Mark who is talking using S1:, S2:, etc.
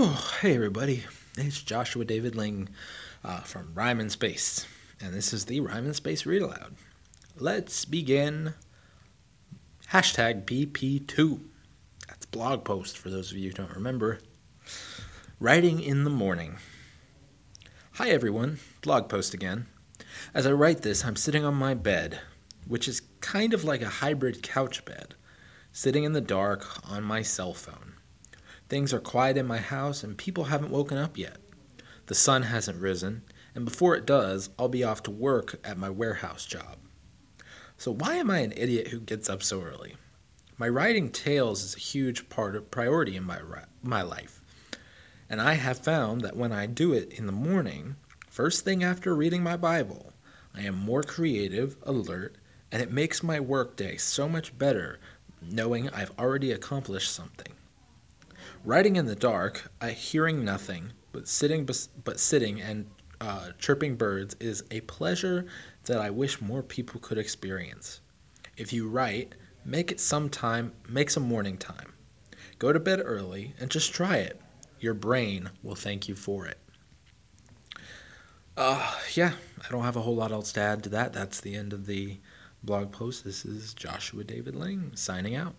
S1: Oh, hey everybody. It's Joshua David Ling uh, from Rhyme and Space, and this is the Rhyme and Space Read Aloud. Let's begin. Hashtag PP2. That's blog post for those of you who don't remember. Writing in the morning. Hi everyone, blog post again. As I write this, I'm sitting on my bed, which is kind of like a hybrid couch bed, sitting in the dark on my cell phone. Things are quiet in my house and people haven't woken up yet. The sun hasn't risen, and before it does, I'll be off to work at my warehouse job. So, why am I an idiot who gets up so early? My writing tales is a huge part of priority in my, my life. And I have found that when I do it in the morning, first thing after reading my Bible, I am more creative, alert, and it makes my workday so much better knowing I've already accomplished something. Writing in the dark, I hearing nothing, but sitting but sitting and uh, chirping birds is a pleasure that I wish more people could experience. If you write, make it some time, make some morning time. Go to bed early and just try it. Your brain will thank you for it. Uh, yeah, I don't have a whole lot else to add to that. That's the end of the blog post. This is Joshua David Ling signing out.